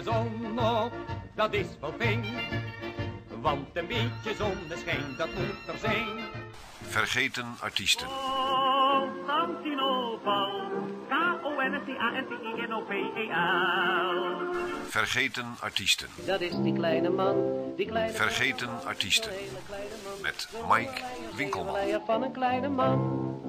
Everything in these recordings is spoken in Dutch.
De zon op, dat is wel fijn. Want een beetje zonneschijn, dat moet er zijn. Vergeten Artiesten. Vergeten Artiesten. Dat is die kleine man, die kleine Vergeten. Artiesten. Met Mike Winkelman. Van een kleine man.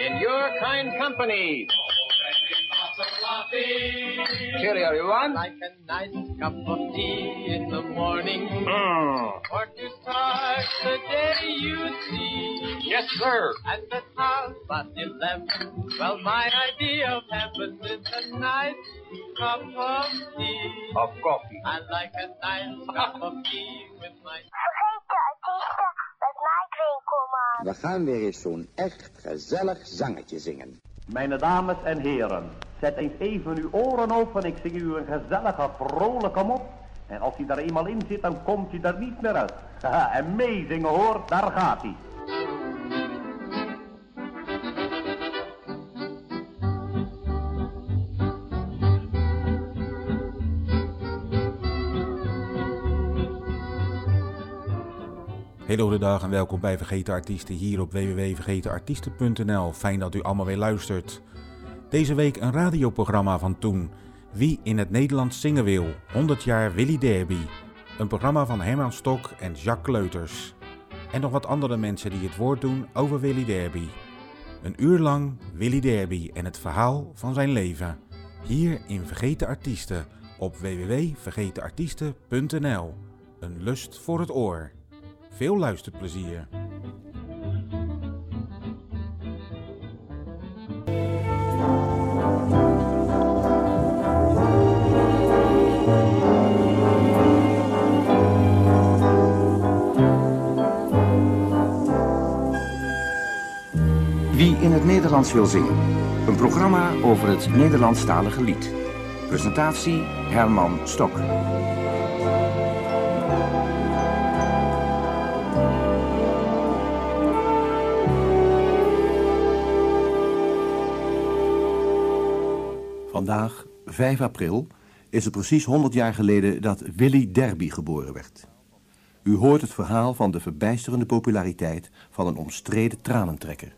In your kind company. Cheerio, everyone. Like a nice cup of tea in the morning. Mm. Or to start the day you see. Yes, sir. At the house at eleven. Well, my idea of heaven is a nice cup of tea. Of coffee. I like a nice cup of tea with my Winkelman. We gaan weer eens zo'n echt gezellig zangetje zingen. Mijn dames en heren, zet eens even uw oren open. Ik zing u een gezellige, vrolijke mop. En als hij daar eenmaal in zit, dan komt hij er niet meer uit. Haha, en meezingen hoor, daar gaat hij. Hele goede dag en welkom bij Vergeten Artiesten hier op www.vergetenartiesten.nl. Fijn dat u allemaal weer luistert. Deze week een radioprogramma van toen. Wie in het Nederlands zingen wil. 100 jaar Willy Derby. Een programma van Herman Stok en Jacques Kleuters. En nog wat andere mensen die het woord doen over Willy Derby. Een uur lang Willy Derby en het verhaal van zijn leven. Hier in Vergeten Artiesten op www.vergetenartiesten.nl. Een lust voor het oor. Veel luisterplezier. Wie in het Nederlands wil zingen. Een programma over het Nederlandstalige lied. Presentatie Herman Stok. Vandaag, 5 april, is het precies 100 jaar geleden dat Willy Derby geboren werd. U hoort het verhaal van de verbijsterende populariteit van een omstreden tranentrekker.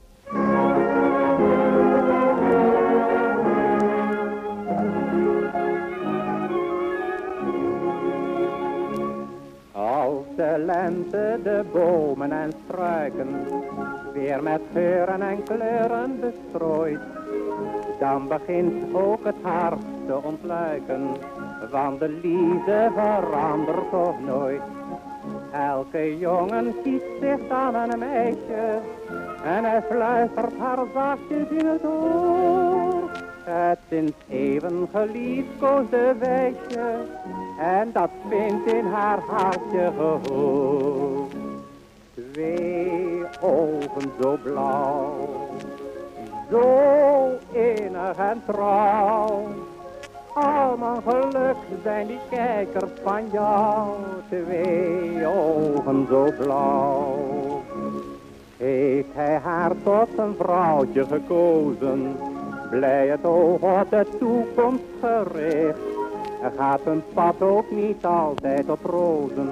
Als de lente de bomen en struiken weer met geuren en kleuren bestrooit, dan begint ook het hart te ontluiken, van de liefde verandert toch nooit. Elke jongen kiest zich dan een meisje en hij fluistert haar zachtjes in het oor. Het sinds even geliefkoosde wijsje en dat vindt in haar hartje gehoor. Twee ogen zo blauw, zo innig en trouw, Al mijn geluk zijn die kijkers van jou, twee ogen zo blauw. Heeft hij haar tot een vrouwtje gekozen, blij het oog op de toekomst gericht. Er gaat hun pad ook niet altijd op rozen,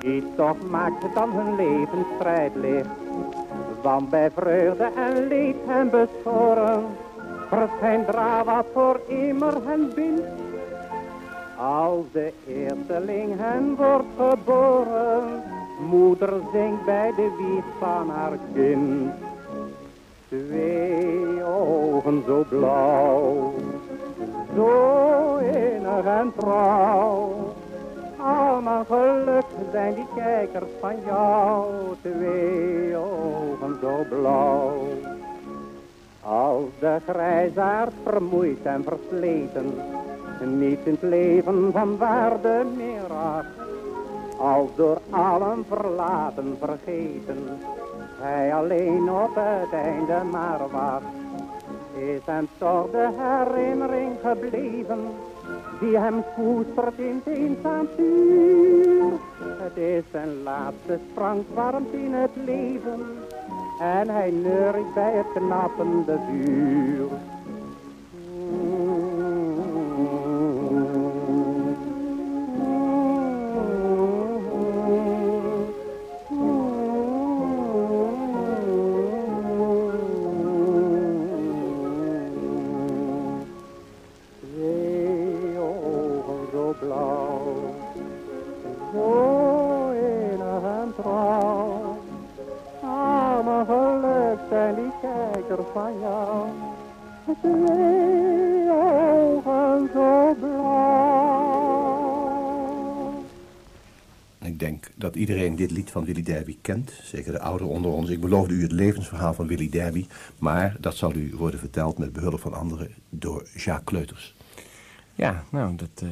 iets toch maakt dan hun levensstrijd licht. Want bij vreugde en leed hen beschoren, verschijnt dra wat voor immer hen bindt. Als de eersteling hen wordt geboren, moeder zingt bij de wieg van haar kind. Twee ogen zo blauw, zo innig en trouw. Al mijn geluk zijn die kijkers van jou, twee ogen zo blauw. Als de grijsaard vermoeid en versleten, niet in het leven van waarde meer acht. Als door allen verlaten, vergeten, hij alleen op het einde maar wacht. Is hem toch de herinnering gebleven, die hem koestert in het eenzaam. Het is zijn laatste sprankwarmte in het leven, en hij neuriet bij het knappende vuur. Trouw. Al mijn geluk zijn die kijkers van jou. Twee ogen zo blauw. Ik denk dat iedereen dit lied van Willy Derby kent. Zeker de ouderen onder ons. Ik beloofde u het levensverhaal van Willy Derby. Maar dat zal u worden verteld met behulp van anderen door Jacques Kleuters. Ja, nou, dat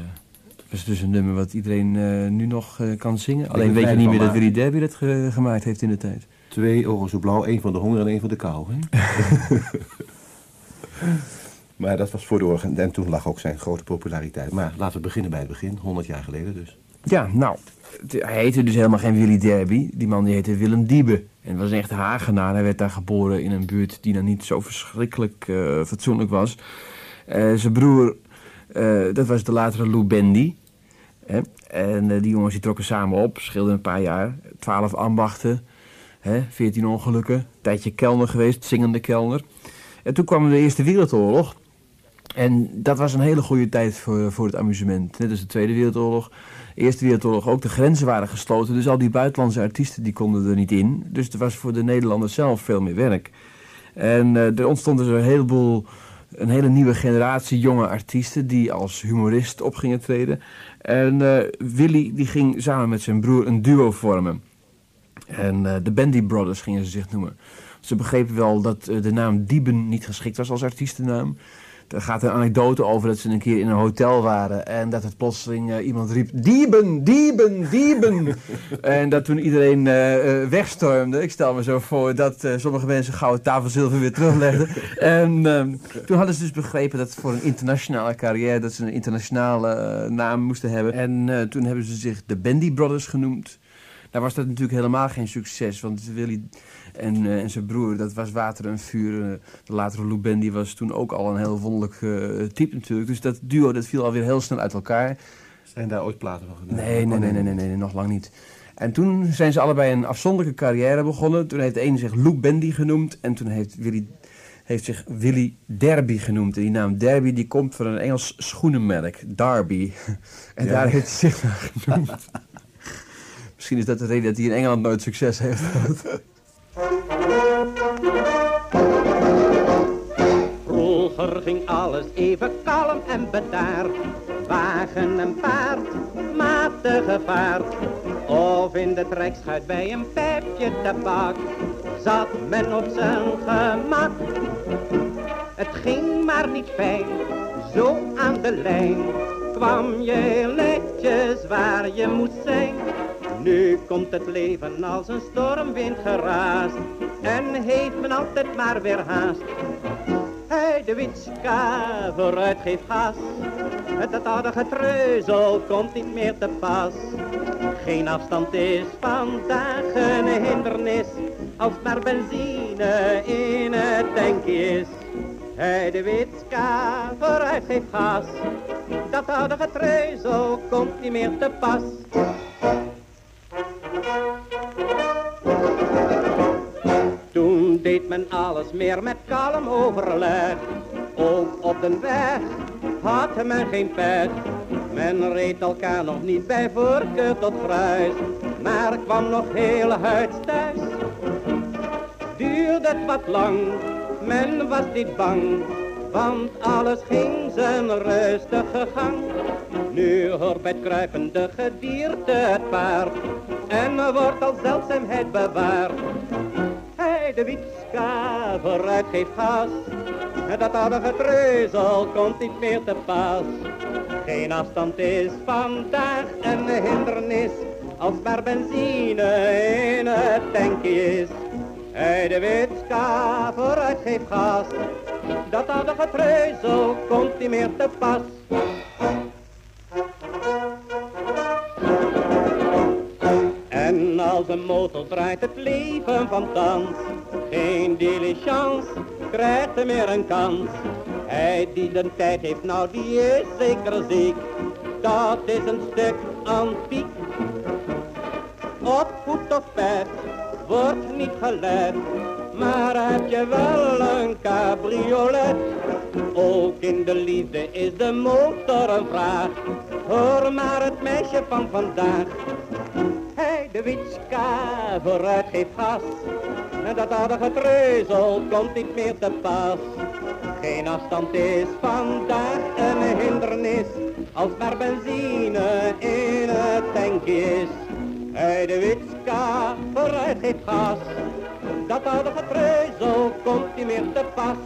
eh, was dus een nummer wat iedereen eh, nu nog eh, kan zingen. Alleen weet je niet meer dat. Willy Derby dat ge- gemaakt heeft in de tijd. Twee ogen zo blauw, één van de honger en één van de kou. Hè? maar dat was voor de oorlog en toen lag ook zijn grote populariteit. Maar laten we beginnen bij het begin, 100 jaar geleden dus. Ja, nou, hij heette dus helemaal geen Willy Derby. Die man die heette Willem Diebe. En was een echte Hagenaar. Hij werd daar geboren in een buurt die dan niet zo verschrikkelijk eh, fatsoenlijk was. Zijn broer, dat was de latere Lou Bendy. Hè? En eh, die jongens die trokken samen op, scheelden een paar jaar. Twaalf ambachten, hè? 14 ongelukken. Tijdje kelner geweest, zingende kelner. En toen kwam de Eerste Wereldoorlog. En dat was een hele goede tijd voor, voor het amusement. Net als de Tweede Wereldoorlog. De Eerste Wereldoorlog ook. De grenzen waren gesloten. Dus al die buitenlandse artiesten die konden er niet in. Dus er was voor de Nederlanders zelf veel meer werk. En eh, er ontstond dus een heleboel... Een hele nieuwe generatie jonge artiesten die als humorist op gingen treden. En eh, Willy die ging samen met zijn broer een duo vormen. En eh, de Bandy Brothers gingen ze zich noemen. Ze begrepen wel dat eh, de naam Dieben niet geschikt was als artiestennaam. Er gaat een anekdote over dat ze een keer in een hotel waren en dat het plotseling eh, iemand riep: Dieben, Dieben, Dieben. en dat toen iedereen eh, eh, wegstormde. Ik stel me zo voor dat sommige mensen gouden tafelzilver weer teruglegden. en ehm, toen hadden ze dus begrepen dat voor een internationale carrière dat ze een internationale naam moesten hebben. En toen hebben ze zich de Bandy Brothers genoemd. Nou was dat natuurlijk helemaal geen succes, want Willy en, eh, en zijn broer, dat was water en vuur. Eh, de latere Lou Bendy was toen ook al een heel wonderlijk eh, type natuurlijk. Dus dat duo dat viel alweer heel snel uit elkaar. Zijn daar ooit platen van gedaan? Nee, nee, nee, nee, nee, nee, nog lang niet. En toen zijn ze allebei een afzonderlijke carrière begonnen. Toen heeft de ene zich Lou Bendy genoemd en toen heeft Willy heeft zich Willy Derby genoemd. En die naam Derby die komt van een Engels schoenenmerk, Derby. En Ja. daar heeft hij zich naar genoemd. Misschien is dat de reden dat hij in Engeland nooit succes heeft gehad. Vroeger ging alles even kalm en bedaard. Wagen en paard, matige vaart. Of in de trekschuit bij een pijpje tabak. Zat men op zijn gemak. Het ging maar niet fijn, zo aan de lijn. Kwam je netjes waar je moet zijn. Nu komt het leven als een stormwind geraast. En heeft men altijd maar weer haast. Hij de witska vooruit geeft gas. Het aardige treuzel komt niet meer te pas. Geen afstand is vandaag een hindernis. Als maar benzine in het tankje is. Hij de witska vooruit geeft gas. Dat aardige treuzel komt niet meer te pas. Toen deed men alles meer met kalm overleg. Ook op de weg had men geen pet. Men reed elkaar nog niet bij voorkeur tot gruis. Maar kwam nog heel huids thuis. Duurde het wat lang, men was niet bang. Want alles ging zijn rustige gang. Nu hoort bij het kruipende gedierte het paard. En wordt als zeldzaamheid bewaard. Hij de witska vooruit geeft gas. Dat aardige treuzel komt niet meer te pas. Geen afstand is vandaag een hindernis. Als maar benzine in het tankje is. Hij de witska vooruit geeft gas. Dat aardige treuzel komt niet meer te pas. En als een motor draait het leven van thans. Geen diligence krijgt er meer een kans. Hij die de tijd heeft, nou die is zeker ziek. Dat is een stuk antiek. Op voet of pet wordt niet gelet. Maar heb je wel een cabriolet? Ook in de liefde is de motor een vraag. Hoor maar het meisje van vandaag. Hij de witska vooruit geeft gas. En dat aardige treuzel komt niet meer te pas. Geen afstand is vandaag een hindernis. Als maar benzine in het tankje is. Hij de witska vooruit geeft gas. Dat aardige treuzel komt niet meer te pas.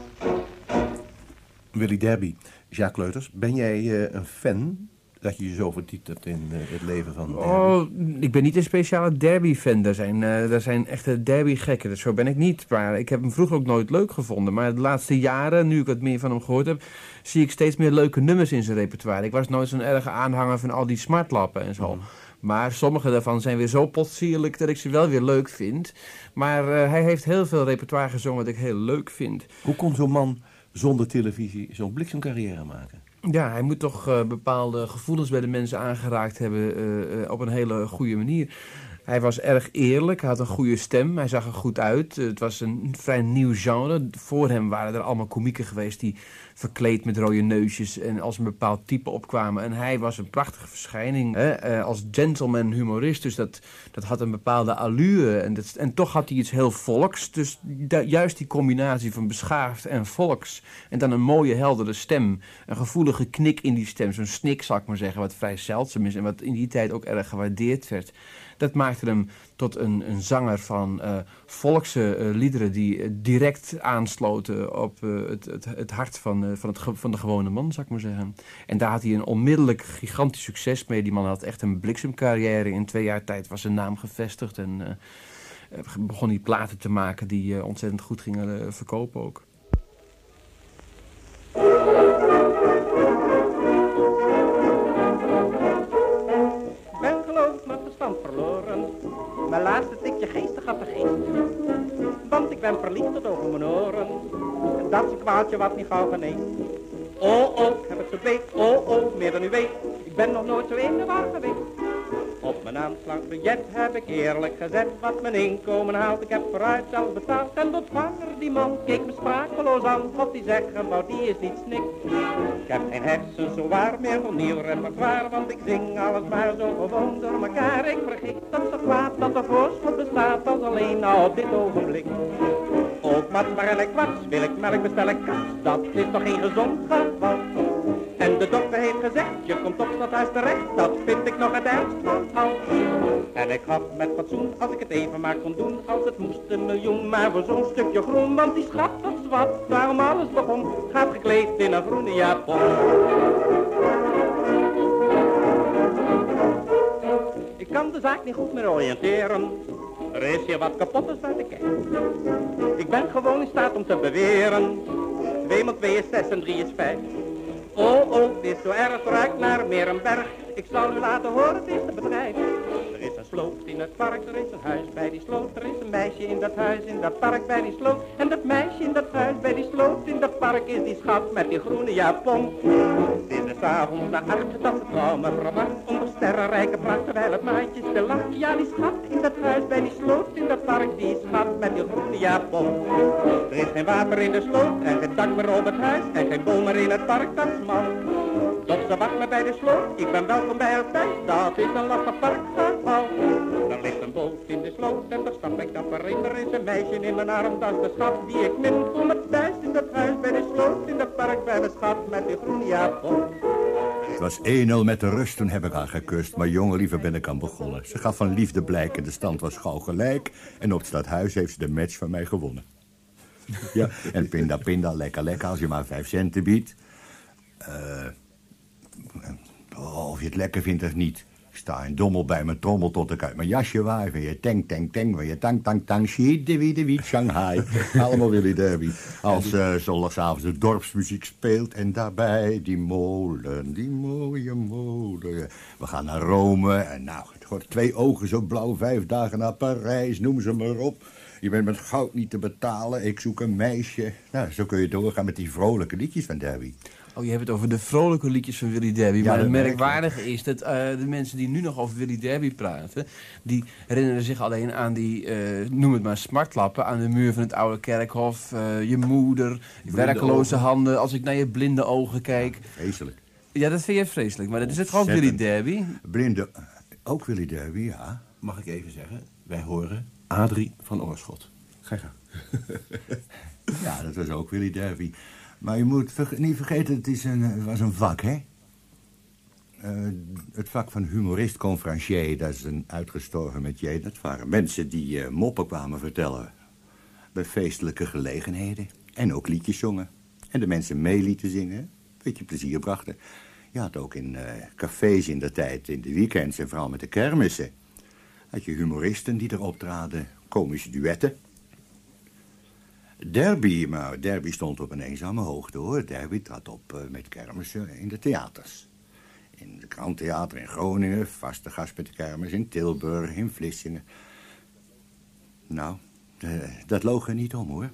Willy Derby, Jacques Leuters, ben jij eh, een fan dat je je zo verdiept hebt in eh, het leven van Derby? Oh, ik ben niet een speciale derby-fan. Er zijn, eh, er zijn echte derby-gekken, dus zo ben ik niet. Maar ik heb hem vroeger ook nooit leuk gevonden. Maar de laatste jaren, nu ik wat meer van hem gehoord heb... zie ik steeds meer leuke nummers in zijn repertoire. Ik was nooit zo'n erge aanhanger van al die smartlappen en zo. Maar sommige daarvan zijn weer zo potsierlijk dat ik ze wel weer leuk vind. Maar eh, hij heeft heel veel repertoire gezongen wat ik heel leuk vind. Hoe kon zo'n man zonder televisie zo'n bliksemcarrière maken? Ja, hij moet toch eh, bepaalde gevoelens bij de mensen aangeraakt hebben eh, op een hele goede manier. Hij was erg eerlijk, had een goede stem, hij zag er goed uit. Het was een vrij nieuw genre. Voor hem waren er allemaal komieken geweest die verkleed met rode neusjes en als een bepaald type opkwamen. En hij was een prachtige verschijning hè, eh, als gentleman humorist. Dus dat, dat had een bepaalde allure. En, dat, en toch had hij iets heel volks. Dus juist die combinatie van beschaafd en volks. En dan een mooie heldere stem. Een gevoelige knik in die stem. Zo'n snik, zal ik maar zeggen, wat vrij zeldzaam is. En wat in die tijd ook erg gewaardeerd werd. Dat maakte hem tot een, een zanger van eh, volkse eh, liederen die eh, direct aansloten op het, het, het hart van, van, het, van de gewone man, zou ik maar zeggen. En daar had hij een onmiddellijk gigantisch succes mee. Die man had echt een bliksemcarrière. In twee jaar tijd was zijn naam gevestigd en begon hij platen te maken die ontzettend goed gingen verkopen ook. Ben verliefd over mijn oren. En dat is een kwaadje wat niet gauw geneest. Oh, oh, ik heb het zo bleek. Oh, oh, meer dan u weet. Ik ben nog nooit zo in de war geweest. Op mijn aanslagbudget heb ik eerlijk gezet wat mijn inkomen haalt. Ik heb vooruit zelf betaald en de ontvanger die man keek me sprakeloos aan. Wat die zeggen, wou die is niet snik. Ik heb geen hersens zo waar meer van nieuw repertoire, want ik zing alles maar zo gewoon door elkaar. Ik vergeet dat zo kwaad dat er voorschot bestaat als alleen nou op dit ogenblik. Ook mat maar en ik was, wil ik melk bestel ik dat is toch geen gezond geval. En de dokter heeft gezegd, je komt op stadhuis terecht, dat vind ik nog het ergst van al. En ik had met fatsoen, als ik het even maar kon doen, als het moest een miljoen, maar voor zo'n stukje groen, want die schat dat zwart, waarom alles begon, gaat gekleed in een groene japon. Ik kan de zaak niet goed meer oriënteren. Er is hier wat kapot bij de kijk. Ik ben gewoon in staat om te beweren. 2 maal 2 is 6 en 3 is 5. Oh, oh, het is zo erg ruikt naar meer een berg. Ik zal u laten horen, het is een bedrijf. Sloot in het park, er is een huis bij die sloot. Er is een meisje in dat huis, in dat park bij die sloot. En dat meisje in dat huis bij die sloot, in dat park is die schat met die groene japon. Het is avond na acht dat de me verwacht. Onder sterrenrijke pracht, terwijl het maatje stil lacht. Ja, die schat in dat huis bij die sloot, in dat park, die schat met die groene japon. Er is geen water in de sloot en geen dak meer op het huis. En geen boom in het park, dat is mal. Doch ze wacht me bij de sloot, ik ben welkom bij haar thuis, dat is een lastig parkverhaal. Er ligt een boot in de sloot en daar stap ik dapper in. Er is een meisje in mijn arm, dat is de schat die ik min. Me thuis in dat huis bij de sloot, in dat park bij de schat met die groene japon. Het was 1-0 met de rust, toen heb ik haar gekust. Maar jongen, liever ben ik aan begonnen. Ze gaf van liefde blijk en de stand was gauw gelijk. En op het stadhuis heeft ze de match van mij gewonnen. Ja, en pinda pinda, lekker lekker als je maar vijf centen biedt. Eh, je het lekker vindt of niet. Ik sta in dommel bij mijn trommel tot ik uit mijn jasje waai. Van je tank, tank, tank, van je tang, tang, tang, shit, de wie, de wie, Shanghai. Allemaal Willy Derby. Als uh, zondagavond de dorpsmuziek speelt en daarbij die molen, die mooie molen. We gaan naar Rome en nou, het wordt twee ogen zo blauw, vijf dagen naar Parijs, noem ze maar op. Je bent met goud niet te betalen, ik zoek een meisje. Nou, zo kun je doorgaan met die vrolijke liedjes van Derby. Oh, je hebt het over de vrolijke liedjes van Willy Derby. Ja, maar het merk merkwaardige is dat eh, de mensen die nu nog over Willy Derby praten... die herinneren zich alleen aan die, eh, noem het maar, smartlappen... aan de muur van het oude kerkhof, eh, je moeder, werkeloze ogen. handen... als ik naar je blinde ogen kijk. Vreselijk. Ja, dat vind je vreselijk, maar dat is het gewoon Willy. Derby. Blinde, ook Willy Derby, ja. Mag ik even zeggen? Wij horen Adrie van Oorschot. Ga je. Ja, dat was ook Willy Derby. Maar je moet niet vergeten, het is een, het was een vak, hè? Eh, het vak van humorist conferencier, dat is een uitgestorven metier. Dat waren mensen die eh, moppen kwamen vertellen. Bij feestelijke gelegenheden. En ook liedjes zongen. En de mensen mee lieten zingen. Een beetje plezier brachten. Je had ook in eh, cafés in de tijd, in de weekends en vooral met de kermissen. Had je humoristen die erop traden, komische duetten. Derby, maar Derby stond op een eenzame hoogte hoor. Derby trad op eh, met kermissen in de theaters. In de Kranttheater in Groningen, vaste gast met de kermis in Tilburg, in Vlissingen. Nou, eh, dat loog er niet om hoor.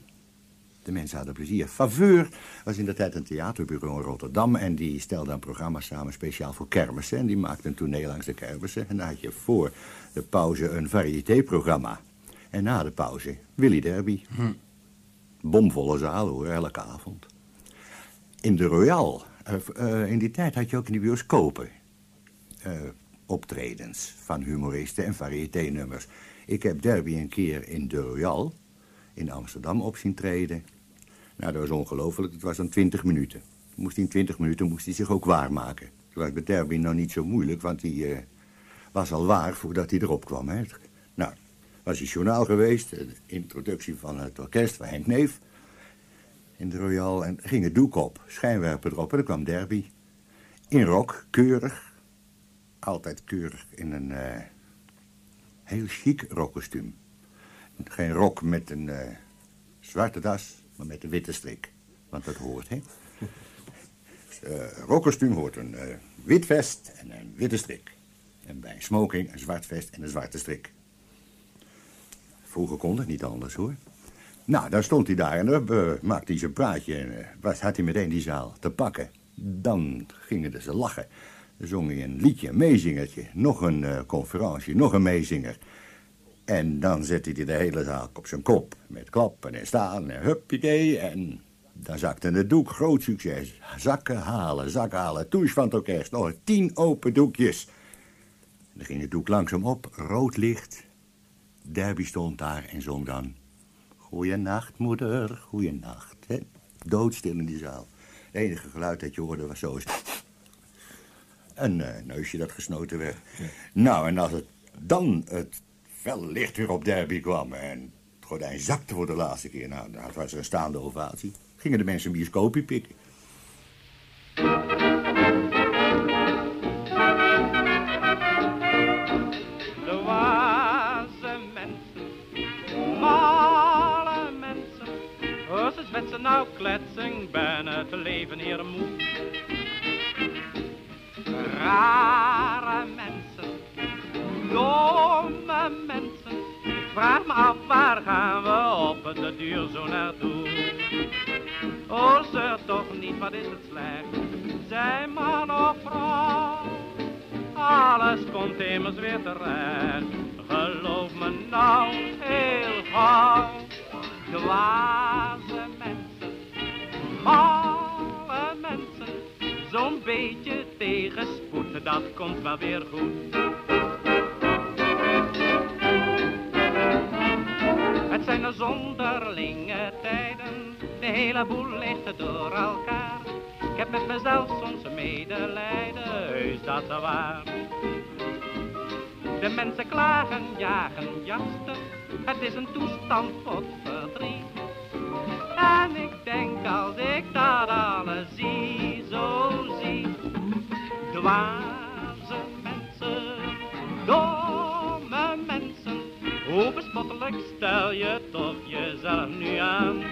De mensen hadden plezier. Faveur was in de tijd een theaterbureau in Rotterdam... en die stelde een programma samen speciaal voor kermissen... en die maakte een tournee langs de kermissen. En dan had je voor de pauze een variétéprogramma. En na de pauze Willy Derby. Bomvolle zaal hoor, elke avond. In de Royal, eh, eh, in die tijd had je ook in die bioscopen... eh, optredens van humoristen en variété-nummers. Ik heb Derby een keer in de Royal in Amsterdam op zien treden. Nou, dat was ongelooflijk. Het was dan 20 minuten. Moest hij in 20 minuten moest hij zich ook waarmaken. Toen was bij Derby nou niet zo moeilijk, want hij eh, was al waar voordat hij erop kwam. Hè. Nou, was hij journaal geweest, de introductie van het orkest van Henk Neef in de Royal en ging het doek op, schijnwerper erop en dan kwam Derby. In rok, keurig, altijd keurig in een eh, heel chic rokkostuum. Geen rok met een eh, zwarte das, maar met een witte strik. Want dat hoort, hè? Uh, rokkostuum hoort een eh, wit vest en een witte strik. En bij smoking een zwart vest en een zwarte strik. Vroeger kon het niet anders, hoor. Nou, dan stond hij daar en dan eh, maakte hij zijn praatje... en eh, was, had hij meteen die zaal te pakken. Dan gingen ze lachen. Dan zong hij een liedje, een meezingertje. Nog een eh, conferentie, nog een meezinger. En dan zette hij de hele zaal op zijn kop. Met klappen en staan en huppakee. En dan zakte het doek, groot succes. Zakken halen, zakken halen. Toes van het orkest, nog tien open doekjes. Dan ging het doek langzaam op, rood licht. Derby stond daar en zong dan... Goeienacht, moeder, goeienacht. Hè? Doodstil in die zaal. Het enige geluid dat je hoorde was zo eens... Een eh, neusje dat gesnoten werd. Nou, en als het dan het fel licht weer op Derby kwam... en het gordijn zakte voor de laatste keer... nou, dan was een staande ovatie. Gingen de mensen een bioscoopje pikken. Zwetsen nou kletsen bij meneer Moe. Rare mensen. Ik vraag me af waar gaan we op de duur zo naartoe. Oh, zeur toch niet, wat is het slecht. Zijn man of vrouw, alles komt immers weer terecht. Geloof me nou heel gauw, dwaze mensen, malle mensen. Zo'n beetje tegenspoed, dat komt wel weer goed. Zonderlinge tijden, de hele boel ligt door elkaar. Ik heb met mezelf soms medelijden, heus dat is waar. De mensen klagen, jagen, jasten, het is een toestand tot verdriet. En ik denk als ik dat alles zie, zo zie, dwaze stel je toch jezelf nu aan.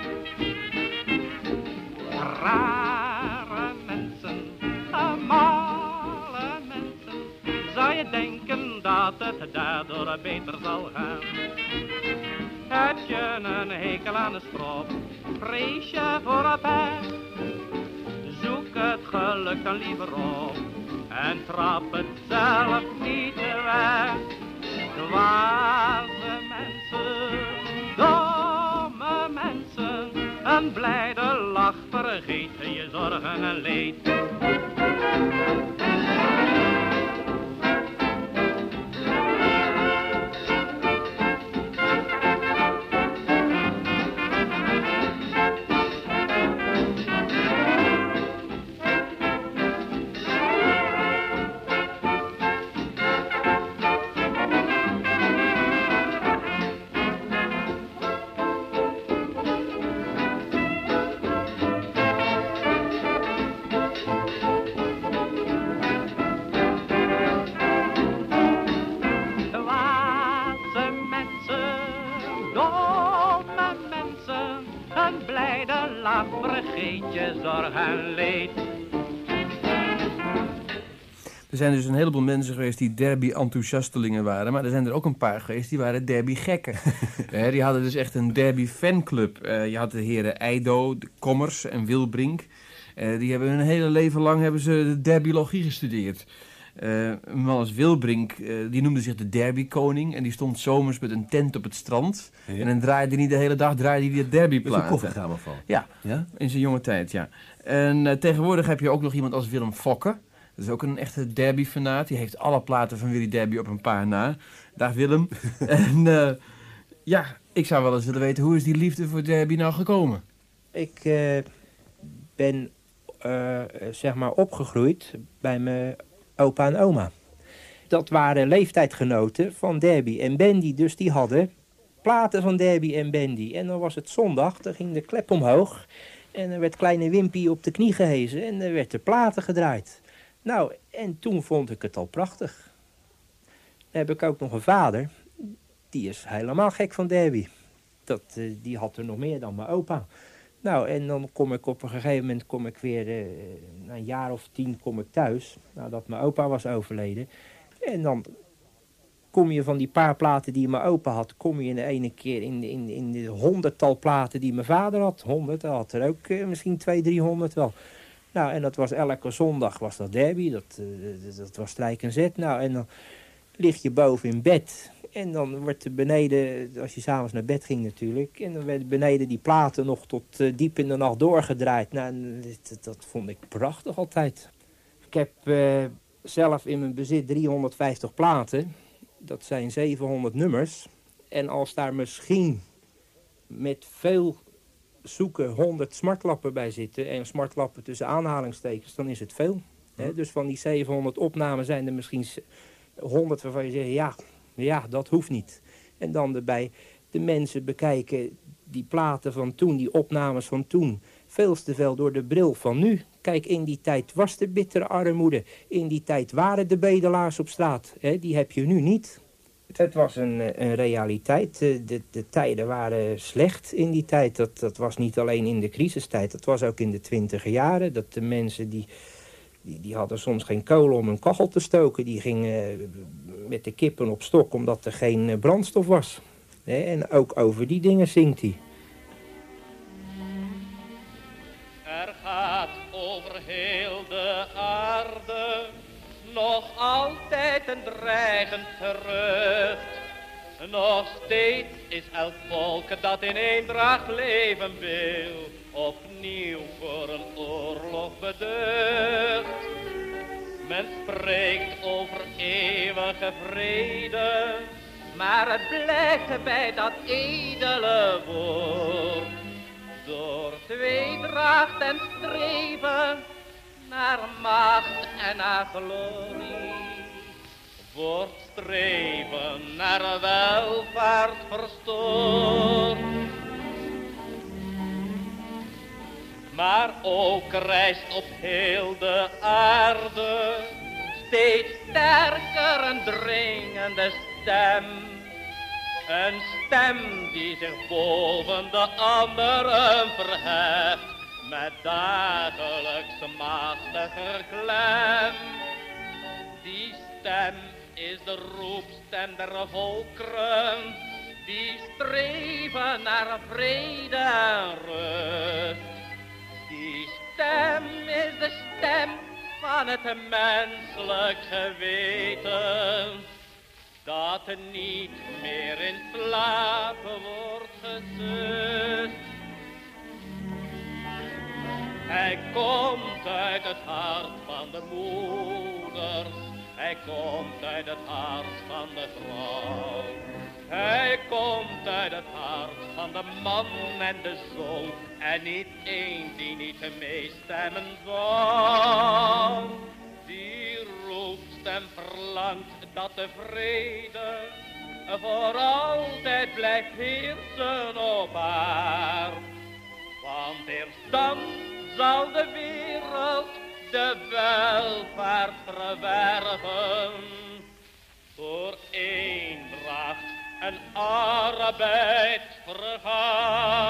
Rare mensen, malle mensen, zou je denken dat het daardoor beter zal gaan. Heb je een hekel aan de strop, vrees je voor een pijn. Zoek het geluk dan liever op en trap het zelf niet weg. Dwaze mensen, domme mensen, een blijde lach vergeet je zorgen en leed. Er zijn dus een heleboel mensen geweest die derby-enthousiastelingen waren. Maar er zijn er ook een paar geweest die waren derby-gekken. Eh, die hadden dus echt een derby-fanclub. Eh, je had de heren Eido, de Kommers en Wilbrink. Eh, die hebben hun hele leven lang hebben ze de derbylogie gestudeerd. Eh, een man als Wilbrink, die noemde zich de derbykoning. En die stond zomers met een tent op het strand. Ja. En dan draaide hij niet de hele dag draaide hij de derbyplaten. Met een koffiegrammofoon. Ja, Ja? in zijn jonge tijd, ja. En tegenwoordig heb je ook nog iemand als Willem Fokke. Dat is ook een echte derby-fanaat. Die heeft alle platen van Willy Derby op een paar na. Dag Willem. en eh, ja, ik zou wel eens willen weten, hoe is die liefde voor derby nou gekomen? Ik eh, ben eh, zeg maar opgegroeid bij mijn opa en oma. Dat waren leeftijdgenoten van Derby en Bandy, dus die hadden platen van Derby en Bandy. En dan was het zondag, dan ging de klep omhoog en er werd kleine Wimpy op de knie gehezen en er werd de platen gedraaid. Nou, en toen vond ik het al prachtig. Dan heb ik ook nog een vader, die is helemaal gek van Derby. Dat, eh, die had er nog meer dan mijn opa. Nou, en dan kom ik op een gegeven moment kom ik weer, eh, na een jaar of tien kom ik thuis, nadat mijn opa was overleden. En dan kom je van die paar platen die mijn opa had, kom je in de ene keer in, in, in de honderdtal platen die mijn vader had. Honderd, hij had er ook eh, misschien twee, driehonderd wel. Nou, en dat was elke zondag was dat derby, dat, eh, dat was strijk en zet. Nou, en dan lig je boven in bed en dan werd er beneden, als je s'avonds naar bed ging natuurlijk, en dan werden beneden die platen nog tot eh, diep in de nacht doorgedraaid. Nou, dat, dat vond ik prachtig altijd. Ik heb eh, zelf in mijn bezit 350 platen. Dat zijn 700 nummers. En als daar misschien met veel zoeken 100 smartlappen bij zitten, en smartlappen tussen aanhalingstekens, dan is het veel. Hè? Dus van die 700 opnames zijn er misschien 100 waarvan je zegt, ja, ja, dat hoeft niet. En dan erbij de mensen bekijken die platen van toen, die opnames van toen, veel te veel door de bril van nu. Kijk, in die tijd was de bittere armoede. In die tijd waren de bedelaars op straat. Hè? Die heb je nu niet. Het was een, een realiteit. De, de, de, tijden waren slecht in die tijd. Dat, dat was niet alleen in de crisistijd. Dat was ook in de twintige jaren. Dat de mensen die, die, die hadden soms geen kolen om een kachel te stoken. Die gingen met de kippen op stok omdat er geen brandstof was. En ook over die dingen zingt hij. Er gaat over heel de altijd een dreigend gerucht. Nog steeds is elk volk dat in eendracht leven wil, opnieuw voor een oorlog beducht. Men spreekt over eeuwige vrede, maar het blijft bij dat edele woord. Door tweedracht en streven naar macht en naar glorie wordt streven naar welvaart verstoord. Maar ook rijst op heel de aarde steeds sterker een dringende stem. Een stem die zich boven de anderen verheft met dagelijks machtiger klem. Die stem is de roepstem der volkeren, die streven naar vrede en rust. Die stem is de stem van het menselijk geweten, dat niet meer in slaap wordt gesust. Hij komt uit het hart van de moeders. Hij komt uit het hart van de vrouw. Hij komt uit het hart van de man en de zoon. En niet één die niet meestemmen zal. Die roept en verlangt dat de vrede voor altijd blijft heersen op haar. Want eerst dan zal de wereld de welvaart verwerven. Door eendracht en arbeid vergaard.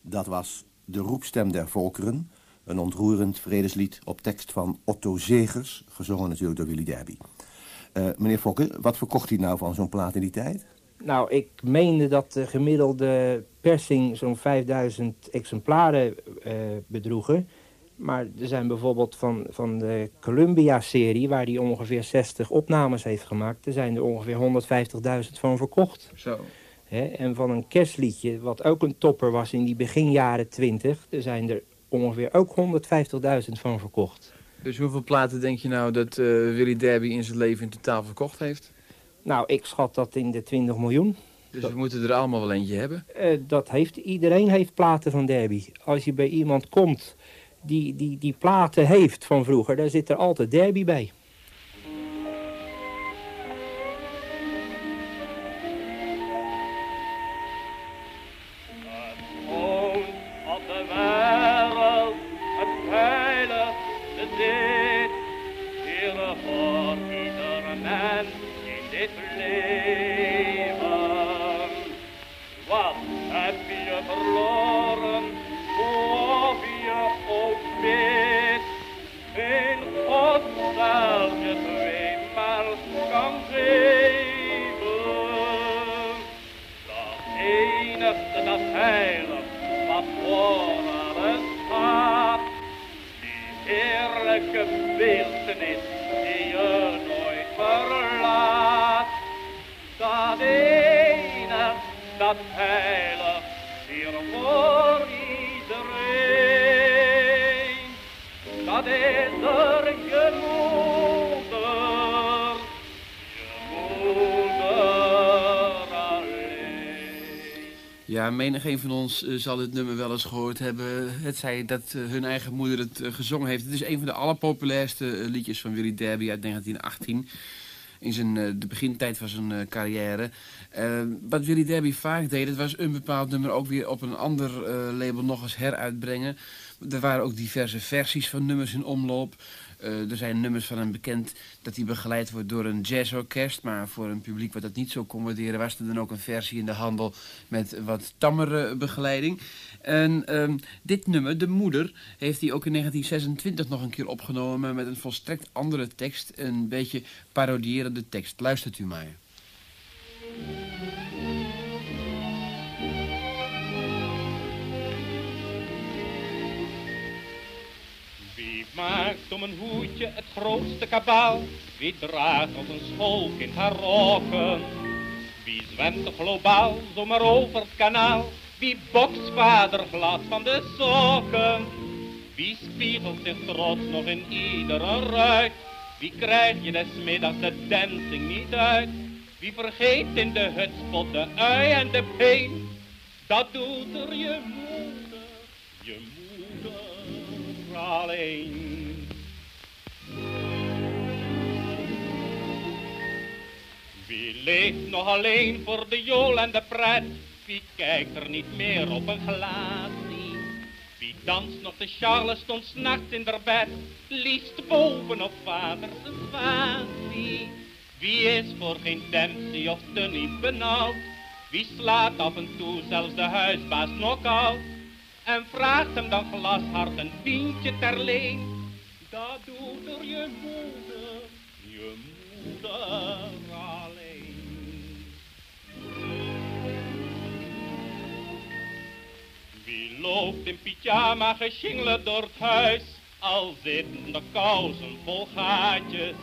Dat was de roepstem der volkeren een ontroerend vredeslied op tekst van Otto Zegers, gezongen natuurlijk door Willy Derby. Uh, meneer Fokke, wat verkocht hij nou van zo'n plaat in die tijd? Nou, ik meende dat de gemiddelde persing zo'n 5000 exemplaren uh, bedroegen. Maar er zijn bijvoorbeeld van, van de Columbia-serie, waar hij ongeveer 60 opnames heeft gemaakt... er zijn er ongeveer 150.000 van verkocht. Zo. en van een kerstliedje, wat ook een topper was in die begin jaren 20... er zijn er ongeveer ook 150.000 van verkocht. Dus hoeveel platen denk je nou dat uh, Willy Derby in zijn leven in totaal verkocht heeft? Nou, ik schat dat in de 20 miljoen. Dus we moeten er allemaal wel eentje hebben? Uh, dat heeft, iedereen heeft platen van Derby. Als je bij iemand komt die, die, die platen heeft van vroeger, daar zit er altijd Derby bij. Ja, menig een van ons uh, zal dit nummer wel eens gehoord hebben. Het zei dat uh, hun eigen moeder het uh, gezongen heeft. Het is een van de allerpopulairste liedjes van Willy Derby uit 1918. in zijn, de begintijd van zijn carrière. wat Willy Derby vaak deed, het was een bepaald nummer ook weer op een ander label nog eens heruitbrengen. Er waren ook diverse versies van nummers in omloop. Uh, er zijn nummers van hem bekend dat hij begeleid wordt door een jazzorkest. Maar voor een publiek wat dat niet zo kon was er dan ook een versie in de handel met wat tammere begeleiding. En um, dit nummer, De Moeder, heeft hij ook in 1926 nog een keer opgenomen... met een volstrekt andere tekst, een beetje parodierende tekst. Luistert u maar. Maakt om een hoedje het grootste kabaal? Wie draagt als een schoolkind haar rokken? Wie zwemt globaal zomaar over het kanaal? Wie bokst vader glad van de sokken? Wie spiegelt zich trots nog in iedere ruit? Wie krijgt je des middags de dancing niet uit? Wie vergeet in de hutspot de ui en de peen? Dat doet er je moeder, je moeder alleen. Wie leeft nog alleen voor de jool en de pret? Wie kijkt er niet meer op een glaasje? Wie danst nog de Charles stond s'nachts in der bed? Liefst bovenop vader zijn spatie. Wie is voor geen Dempsey of niet benauwd? Wie slaat af en toe zelfs de huisbaas knock-out? En vraagt hem dan glashard een tientje ter leen? Dat doet er je moeder, je moeder loopt in pyjama geschingeld door het huis, al zitten de kousen vol gaatjes.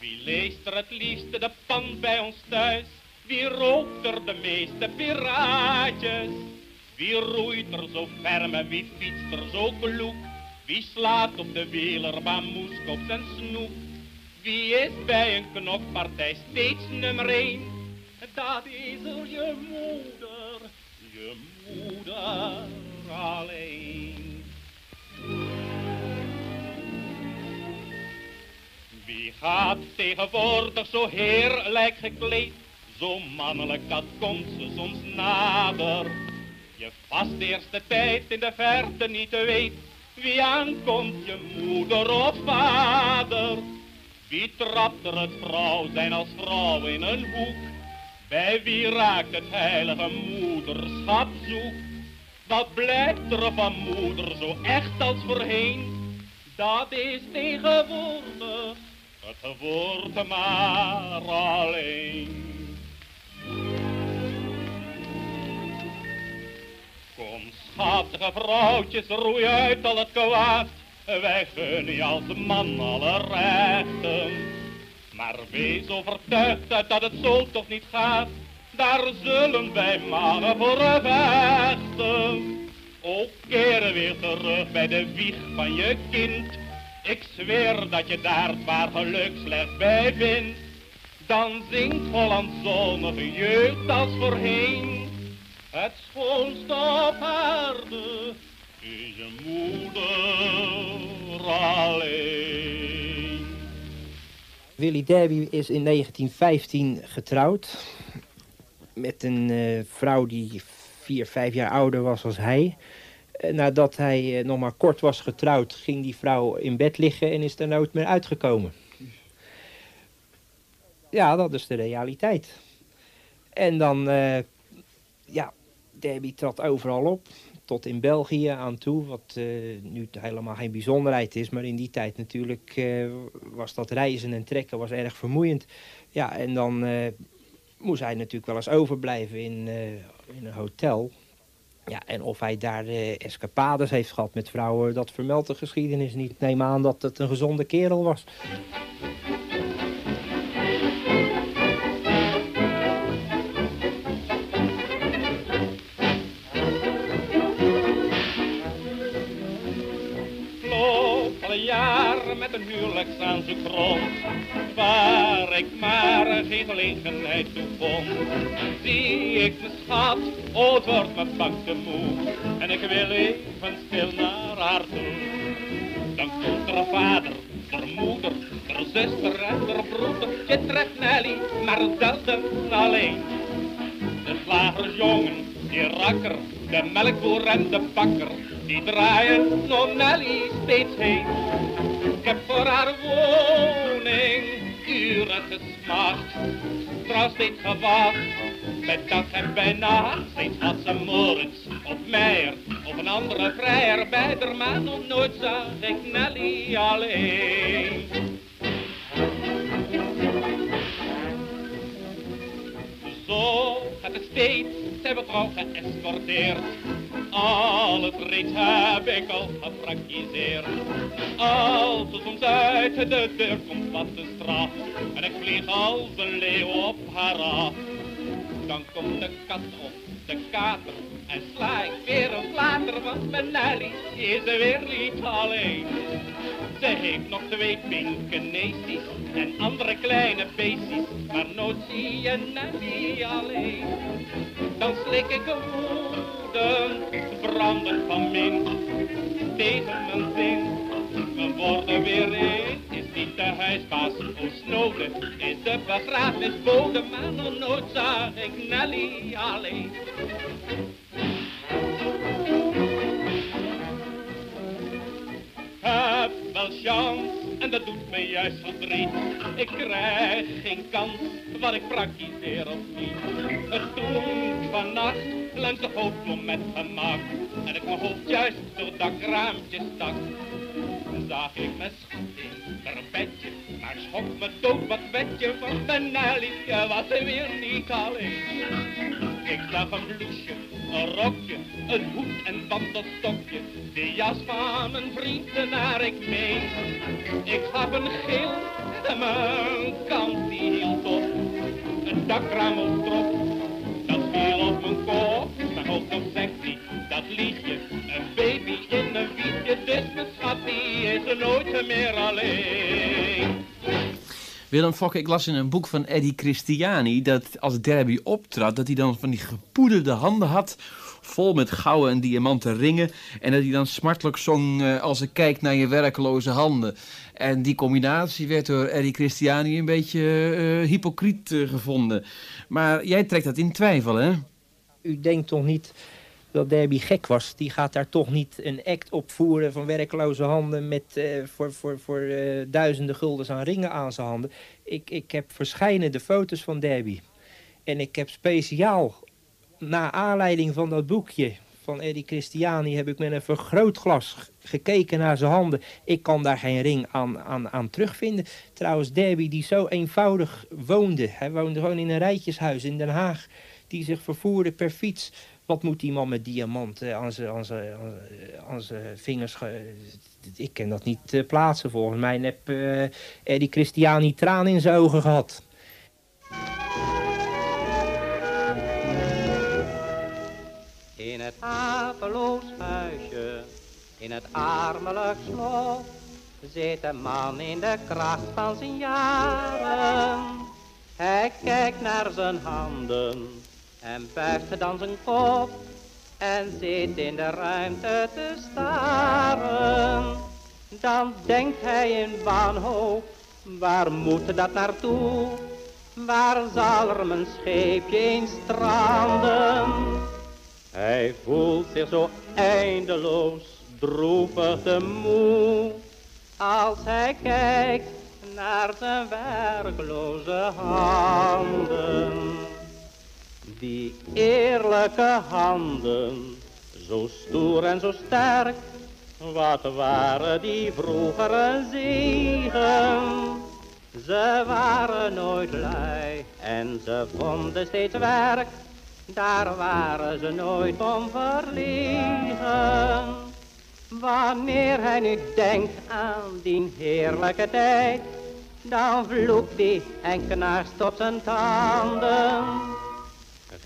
Wie leest er het liefste de pan bij ons thuis, wie rookt er de meeste piraatjes. Wie roeit er zo ferm wie fietst er zo kloek, wie slaat op de wielerbaan moeskops en snoep. Wie is bij een knokpartij steeds nummer één? Dat is er je moeder, je moeder alleen. Wie gaat tegenwoordig zo heerlijk gekleed? Zo mannelijk dat komt ze soms nader. Je vast eerste tijd in de verte niet weet wie aankomt, je moeder of vader. Wie trapt er het vrouw zijn als vrouw in een hoek? Bij wie raakt het heilige moederschap zoek? Wat blijft er van moeder zo echt als voorheen? Dat is tegenwoordig het woord maar alleen. Kom schattige vrouwtjes, roei uit al het kwaad. Wij gunnen je als man alle rechten. Maar wees overtuigd dat het zo toch niet gaat. Daar zullen wij maar voor vechten. Ook keren weer terug bij de wieg van je kind. Ik zweer dat je daar waar geluk slechts bij vindt. Dan zingt Holland zonnige jeugd als voorheen. Het schoonste op aarde is je moeder alleen. Willy Derby is in 1915 getrouwd met een uh, vrouw die vier, vijf jaar ouder was als hij. Uh, nadat hij uh, nog maar kort was getrouwd, ging die vrouw in bed liggen en is er nooit meer uitgekomen. Ja, dat is de realiteit. En dan, ja, Derby trad overal op. Tot in België aan toe, wat nu helemaal geen bijzonderheid is. Maar in die tijd natuurlijk was dat reizen en trekken was erg vermoeiend. Ja, en dan moest hij natuurlijk wel eens overblijven in, uh, in een hotel. Ja, en of hij daar uh, escapades heeft gehad met vrouwen, dat vermeldt de geschiedenis niet. Neem aan dat het een gezonde kerel was. Met een huwelijksaanzoek rond. Waar ik maar geen gelegenheid toe vond. Zie ik mijn schat, oh het wordt me bang te moe. En ik wil even stil naar haar toe. Dan komt er vader, er moeder, er zuster en haar broeder. Je treft Nelly, maar zelden alleen. De slagersjongen, die rakker, de melkboer en de bakker, die draaien om Nelly steeds heen. Heb voor haar woning uren gesmacht, trouw steeds gewacht. Bij dag en bij nacht, steeds had ze Moritz of Meijer of een andere vrijer bij der man. Nog nooit zag ik Nelly alleen. Zo gaat het steeds, zij al geëscorteerd. Al het reeds heb ik al gefrankiseerd. Als soms uit de deur komt wat de straf. En ik vlieg als een leeuw op haar af. Dan komt de kat op de kater en sla ik weer een flater, want mijn Nelly is er weer niet alleen. Ze heeft nog twee pinke neesjes en andere kleine beestjes, maar nooit zie je Nelly alleen. Dan slik ik woeden, branden van min, tegen mijn zin. We worden weer eens, is niet de huisbaas hoe Snowden, is de begrafenisbode, maar nog nooit zag ik Nelly alleen. heb wel chance en dat doet me juist verdriet. Ik krijg geen kans, wat ik praktiseer of niet. Het toen vannacht langs de hoofdblom met gemak. En ik mijn hoofd juist door dat raampje stak. Zag ik mijn schat in haar bedje, maar schok me dood wat bedje van mijn was ze weer niet alleen. Ik zag een bloesje, een rokje, een hoed en wandelstokje, de jas van mijn vrienden naar ik mee. Ik gaf een gil en mijn kant die hield op, een dakraam trok, dat viel op mijn kop. Mijn hoofd nog zegt dat liedje, een baby is er nooit meer alleen. Willem Fokke, ik las in een boek van Eddie Christiani dat als Derby optrad, dat hij dan van die gepoederde handen had, vol met gouden en diamanten ringen. En dat hij dan smartelijk zong eh, als ik kijk naar je werkloze handen. En die combinatie werd door Eddie Christiani een beetje eh, hypocriet eh, gevonden. Maar jij trekt dat in twijfel, hè? U denkt toch niet dat Derby gek was? Die gaat daar toch niet een act opvoeren van werkloze handen... met eh, voor, voor, voor eh, duizenden guldens aan ringen aan zijn handen. Ik, ik heb verschillende foto's van Derby. En ik heb speciaal, na aanleiding van dat boekje van Eddie Christiani... heb ik met een vergrootglas gekeken naar zijn handen. Ik kan daar geen ring aan, aan, aan terugvinden. Trouwens, Derby die zo eenvoudig woonde. Hij woonde gewoon in een rijtjeshuis in Den Haag... die zich vervoerde per fiets... Wat moet die man met diamanten aan zijn, aan zijn, vingers... ge- Ik kan dat niet eh, plaatsen. Volgens mij heb eh Eddie Christiani tranen in zijn ogen gehad. In het haveloos huisje, in het armelijk slot, zit een man in de kracht van zijn jaren. Hij kijkt naar zijn handen en buigt dan zijn kop en zit in de ruimte te staren. Dan denkt hij in wanhoop, waar moet dat naartoe? Waar zal er mijn scheepje in stranden? Hij voelt zich zo eindeloos droevig te moe als hij kijkt naar zijn werkloze handen. Die eerlijke handen, zo stoer en zo sterk, wat waren die vroeger zegen? Ze waren nooit lui en ze vonden steeds werk, daar waren ze nooit om verlegen. Wanneer hij nu denkt aan die heerlijke tijd, dan vloekt hij en knarst op zijn tanden.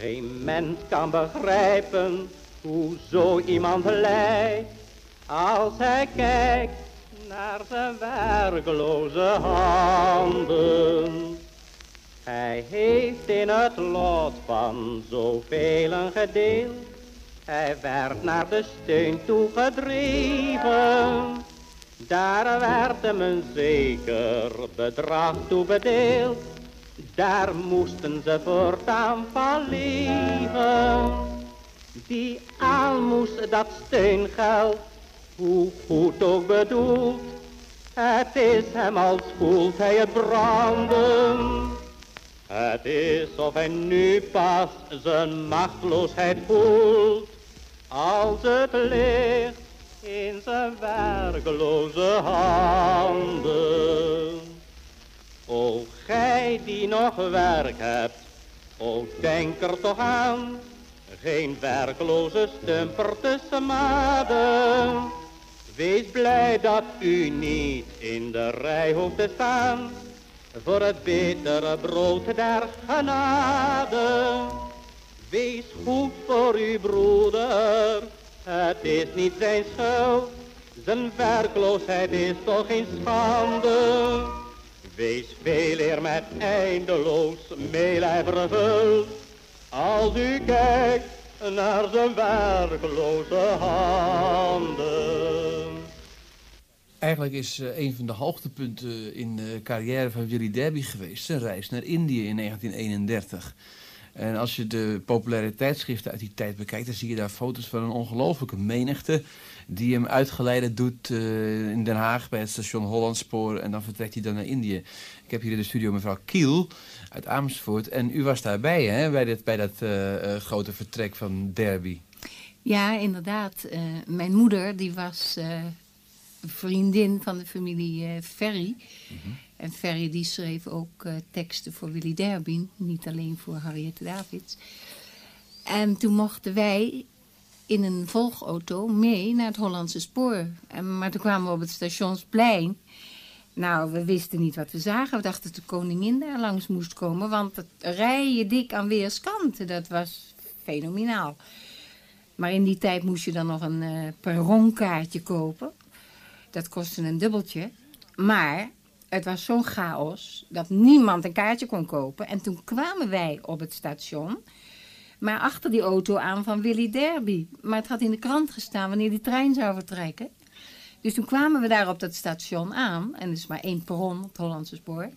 Geen mens kan begrijpen hoe zo iemand lijdt, als hij kijkt naar zijn werkloze handen. Hij heeft in het lot van zoveel gedeeld. Hij werd naar de steun toe gedreven. Daar werd hem een zeker bedrag toe bedeeld. Daar moesten ze voortaan van leven. Die aalmoes, dat steungeld, hoe goed ook bedoeld. Het is hem als voelt hij het branden. Het is of hij nu pas zijn machtloosheid voelt. Als het ligt in zijn werkloze handen. O gij die nog werk hebt, o denk er toch aan. Geen werkloze stumper tussen maden. Wees blij dat u niet in de rij hoeft te staan. Voor het betere brood der genade. Wees goed voor uw broeder, het is niet zijn schuld. Zijn werkloosheid is toch geen schande. Wees veel eer met eindeloos meelij vervuld. Als u kijkt naar zijn werkloze handen. Eigenlijk is uh, een van de hoogtepunten in de carrière van Willy Derby geweest... zijn reis naar Indië in 1931. En als je de populariteitsschriften uit die tijd bekijkt... dan zie je daar foto's van een ongelofelijke menigte... die hem uitgeleide doet uh, in Den Haag bij het station Hollandspoor... en dan vertrekt hij dan naar Indië. Ik heb hier in de studio mevrouw Kiel uit Amersfoort... en u was daarbij hè, bij, dit, bij dat uh, grote vertrek van Derby. Ja, inderdaad. mijn moeder die was vriendin van de familie Ferry. Mm -hmm. En Ferry die schreef ook teksten voor Willy Derby, niet alleen voor Harriet Davids. En toen mochten wij in een volgauto mee naar het Hollandse spoor. En, maar toen kwamen we op het stationsplein. Nou, we wisten niet wat we zagen. We dachten dat de koningin daar langs moest komen. Want het rijden dik aan weerskanten, dat was fenomenaal. Maar in die tijd moest je dan nog een uh, perronkaartje kopen. Dat kostte een dubbeltje. Maar het was zo'n chaos dat niemand een kaartje kon kopen. En toen kwamen wij op het station. Maar achter die auto aan van Willy Derby. Maar het had in de krant gestaan wanneer die trein zou vertrekken. Dus toen kwamen we daar op dat station aan. En er is maar één perron, het Hollandse spoor.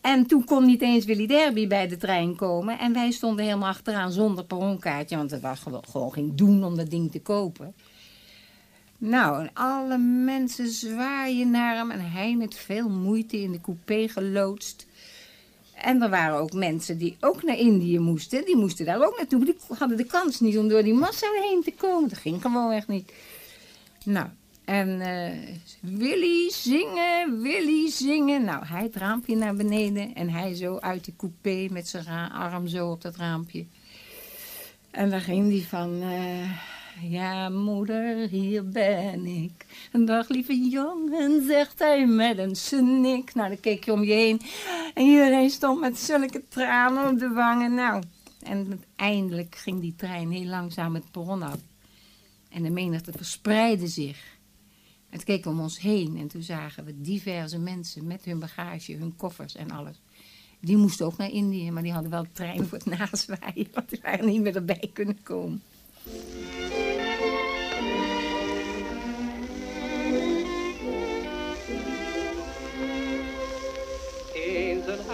En toen kon niet eens Willy Derby bij de trein komen. En wij stonden helemaal achteraan zonder perronkaartje. Want het was gewoon, geen doen om dat ding te kopen. Nou, en alle mensen zwaaien naar hem en hij met veel moeite in de coupé geloodst. En er waren ook mensen die ook naar Indië moesten. Die moesten daar ook naartoe. Die hadden de kans niet om door die massa heen te komen. Dat ging gewoon echt niet. Nou, en uh, Willy zingen, Willy zingen. Nou, hij het raampje naar beneden. En hij zo uit de coupé met zijn arm zo op dat raampje. En daar ging hij van... Uh, ja, moeder, hier ben ik. Een dag, lieve jongen, zegt hij met een snik. Nou, dan keek je om je heen. En iedereen stond met zulke tranen op de wangen. Nou, en eindelijk ging die trein heel langzaam het perron af. En de menigte verspreidde zich. Keken we om ons heen en toen zagen we diverse mensen met hun bagage, hun koffers en alles. Die moesten ook naar Indië, maar die hadden wel trein voor het nazwaaien, want die waren niet meer erbij kunnen komen.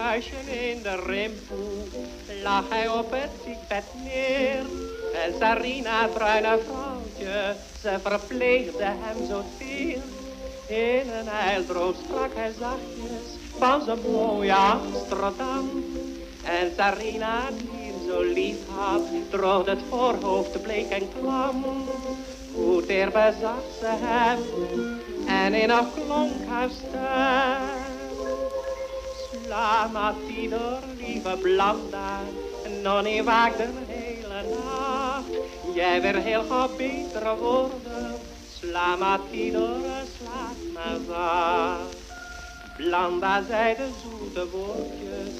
In de Rimpoe lag hij op het ziekbed neer. En Sarina, het bruine vrouwtje, ze verpleegde hem zo teer. In een heildroom sprak hij zachtjes van zijn mooie Amsterdam. En Sarina, die hem zo lief had, droog het voorhoofd bleek en klam. Hoe teer bezag ze hem, en in een klonk haar stem. Maar tieder, lieve Blanda, Nonnie waakt de hele nacht. Jij weer heel gauw beter worden, sla maar tieder, slaap maar zacht. Blanda zei de zoete woordjes,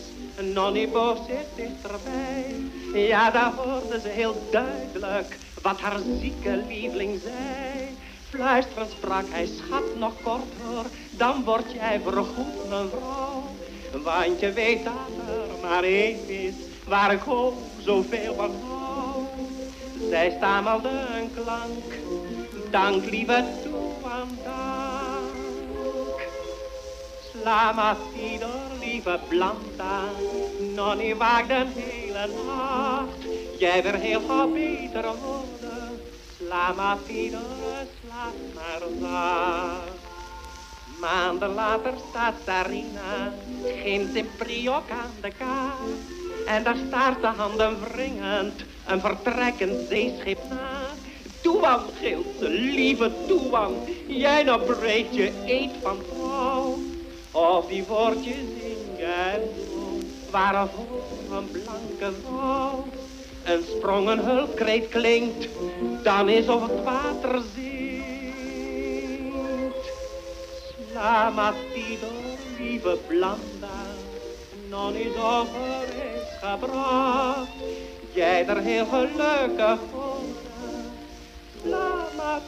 Nonnie boos zit dichterbij. Ja, daar hoorde ze heel duidelijk wat haar zieke lieveling zei. Fluisterend sprak hij, schat, nog korter, dan word jij voorgoed mijn vrouw. Want je weet dat er maar één is, waar ik ook zoveel van hou. Zij stamelde een klank, dank lieve dank. Sla maar lieve Blanda, nog niet waakt de hele nacht. Jij weer heel gauw beter worden, sla maar ieder, slaap maar zacht. Maanden later staat Sarina, ginds in Priok aan de kaart. En daar staart de handen wringend een vertrekkend zeeschip na. Toewan, gilt ze, lieve Toewan, jij nou breekt je eet van trouw. Of die woordjes zingen waren voor een blanke vrouw. Een sprong, een hulpkreet klinkt, dan is of het water zinkt. Maar lieve Blanda, non is over is gebracht. Jij er heel gelukkig voor, sla maar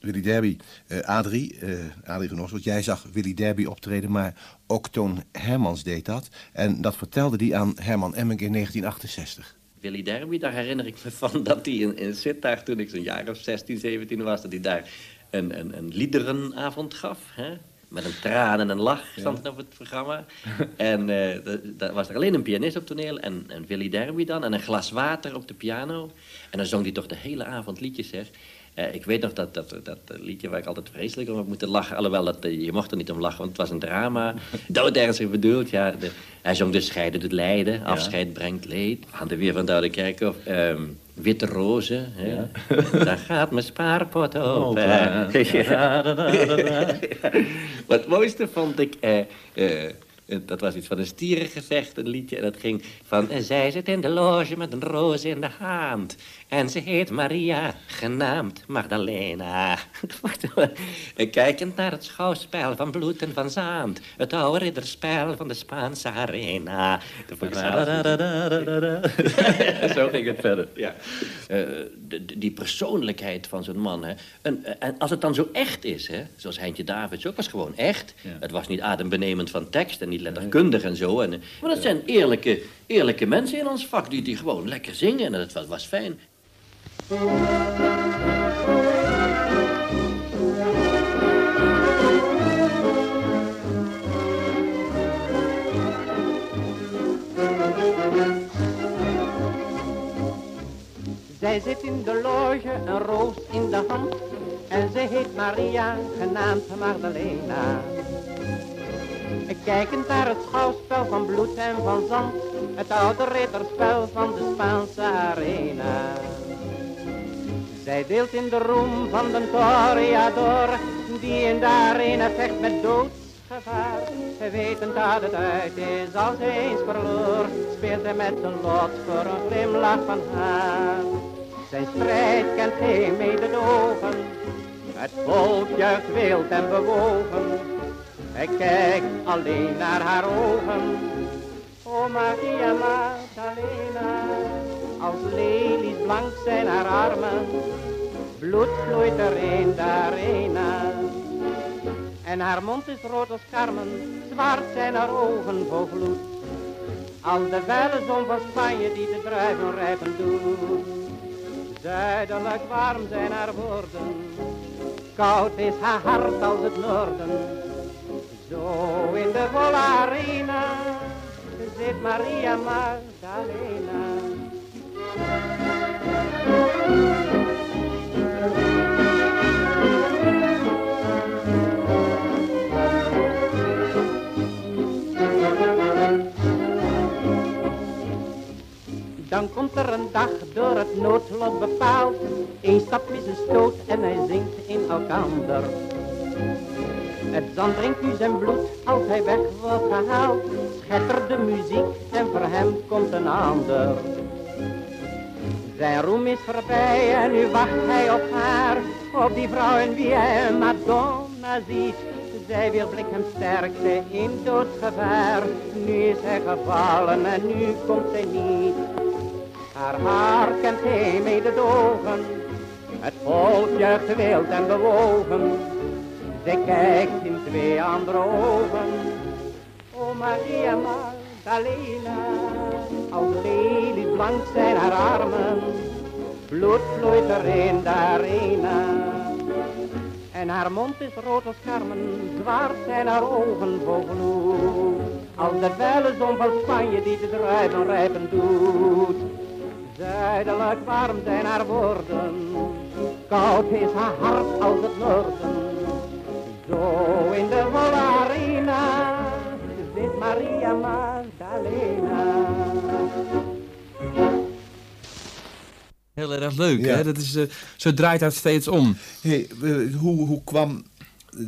Willy Derby, uh, Adrie, uh, Adrie van Orsel, jij zag Willy Derby optreden, maar ook Toon Hermans deed dat. En dat vertelde hij aan Herman Emmink in 1968. Willy Derby, daar herinner ik me van dat hij in, in Sittard, toen ik zo'n jaar of 16, 17 was, dat hij daar een, een, een liederenavond gaf. Hè? Met een traan en een lach stond ja. op het programma. en uh, daar was er alleen een pianist op toneel en, en Willy Derby dan. En een glas water op de piano. En dan zong hij toch de hele avond liedjes, zeg. Uh, ik weet nog dat, dat, dat liedje waar ik altijd vreselijk om heb moeten lachen. Alhoewel, dat, uh, je mocht er niet om lachen, want het was een drama. Doodernstig bedoeld, ja. De, hij zong dus scheiden het lijden, ja. afscheid brengt leed. Aan de weer van Duidekerkhof. Um, Witte rozen, hè? Ja. daar gaat mijn spaarpot op. ja. Wat het mooiste vond ik... Uh, dat was iets van een stierengevecht, een liedje. En dat ging van... En zij zit in de loge met een roos in de hand. En ze heet Maria, genaamd Magdalena. en kijkend naar het schouwspel van bloed en van zaand. Het oude ridderspel van de Spaanse arena. Zo ging het verder, ja. Uh, de, die persoonlijkheid van zo'n man, hè. En, en, als het dan zo echt is, hè. Zoals Heintje Davids ook, was gewoon echt. Ja. Het was niet adembenemend van tekst en niet letterkundig en zo. En, maar dat zijn eerlijke, eerlijke mensen in ons vak die, die gewoon lekker zingen. En dat was, was fijn. Zij zit in de loge, een roos in de hand. En ze heet Maria, genaamd Magdalena. Kijkend naar het schouwspel van bloed en van zand. Het oude ridderspel van de Spaanse arena. Zij deelt in de roem van de toreador, die in de arena vecht met doodsgevaar. Wetend dat het uit is als hij eens verloor, speelt hij met zijn lot voor een glimlach van haar. Zijn strijd kent geen mededogen, het volk juicht wild en bewogen. Hij kijkt alleen naar haar ogen, o Maria Magdalena. Als lelies blank zijn haar armen, bloed vloeit er de arena. En haar mond is rood als karmen, zwart zijn haar ogen vol gloed. Al de felle zon van Spanje die de druiven rijpen doet. Zuidelijk warm zijn haar woorden, koud is haar hart als het noorden. Zo in de volle arena zit Maria Magdalena. Dan komt er een dag door het noodlot bepaald. Eén stap is een stoot en hij zingt in elkander. Het zand drinkt nu zijn bloed als hij weg wordt gehaald. Schettert de muziek en voor hem komt een ander. Zijn roem is voorbij en nu wacht hij op haar. Op die vrouw in wie hij een Madonna ziet. Zij weerblik hem sterkte in doodsgevaar. Nu is hij gevallen en nu komt zij niet. Haar haar kent geen mededogen. Het volk juicht wild en bewogen. Zij kijkt in twee andere ogen. O Maria Magdalena, als lelies blank zijn haar armen. Bloed vloeit er in de arena. En haar mond is rood als karmen, zwart zijn haar ogen vol gloed. Als de felle zon van Spanje die de druiven rijpen doet. Zuidelijk warm zijn haar woorden, koud is haar hart als het noorden. Zo in de volle arena zit Maria Magdalena. Heel erg leuk, hè? Dat is, uh, zo draait dat steeds om. Hey, uh, hoe, hoe kwam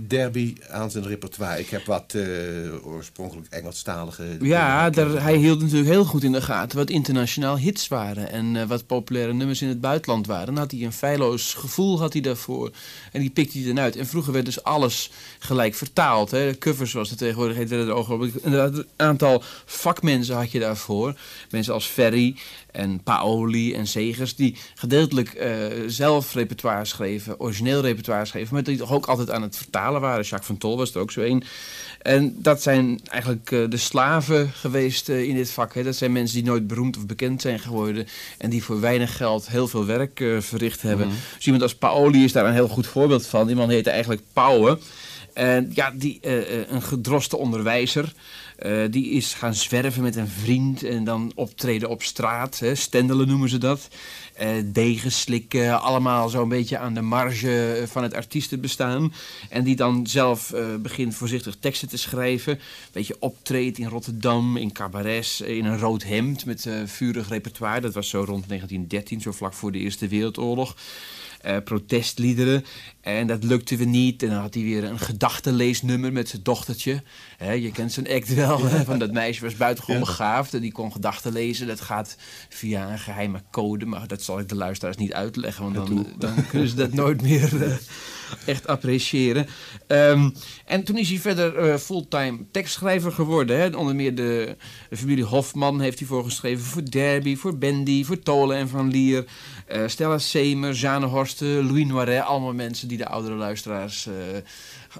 Derby aan zijn repertoire. Ik heb wat uh, oorspronkelijk Engelstalige... Ja, daar, hij hield natuurlijk heel goed in de gaten wat internationaal hits waren. En uh, wat populaire nummers in het buitenland waren. Dan had hij een feilloos gevoel had hij daarvoor. En die pikte hij dan uit. En vroeger werd dus alles gelijk vertaald. Hè. Covers zoals het tegenwoordig heet, werden er ook Een aantal vakmensen had je daarvoor. Mensen als Ferry en Paoli en Zegers, die gedeeltelijk uh, zelf repertoire schreven, origineel repertoire schreven, maar die toch ook altijd aan het vertalen waren. Jacques van Tol was er ook zo een. En dat zijn eigenlijk uh, de slaven geweest uh, in dit vak. Hè. Dat zijn mensen die nooit beroemd of bekend zijn geworden en die voor weinig geld heel veel werk verricht hebben. Mm -hmm. Dus iemand als Paoli is daar een heel goed voorbeeld van. Die man heette eigenlijk Pauwen. En ja, die, een gedroste onderwijzer. Uh, die is gaan zwerven met een vriend en dan optreden op straat. Hè, stendelen noemen ze dat. Uh, degen slikken, allemaal zo'n beetje aan de marge van het artiestenbestaan. En die dan zelf begint voorzichtig teksten te schrijven. Een beetje optreedt in Rotterdam, in cabarets, in een rood hemd met vurig repertoire. Dat was zo rond 1913, zo vlak voor de Eerste Wereldoorlog. Protestliederen. En dat lukte weer niet. En dan had hij weer een gedachtenleesnummer met zijn dochtertje. He, je kent zo'n act wel. Ja. Van dat meisje was buitengewoon begaafd. En die kon gedachten lezen. Dat gaat via een geheime code. Maar dat zal ik de luisteraars niet uitleggen. Want dan, dan kunnen ze dat nooit meer uh, echt appreciëren. Um, en toen is hij verder uh, fulltime tekstschrijver geworden. Hè. Onder meer de, de familie Hofman heeft hij voorgeschreven. Voor Derby, voor Bendy, voor Tolen en Van Lier. Uh, Stella Semer, Jeanne Horsten, Louis Noiret. Allemaal mensen die de oudere luisteraars uh,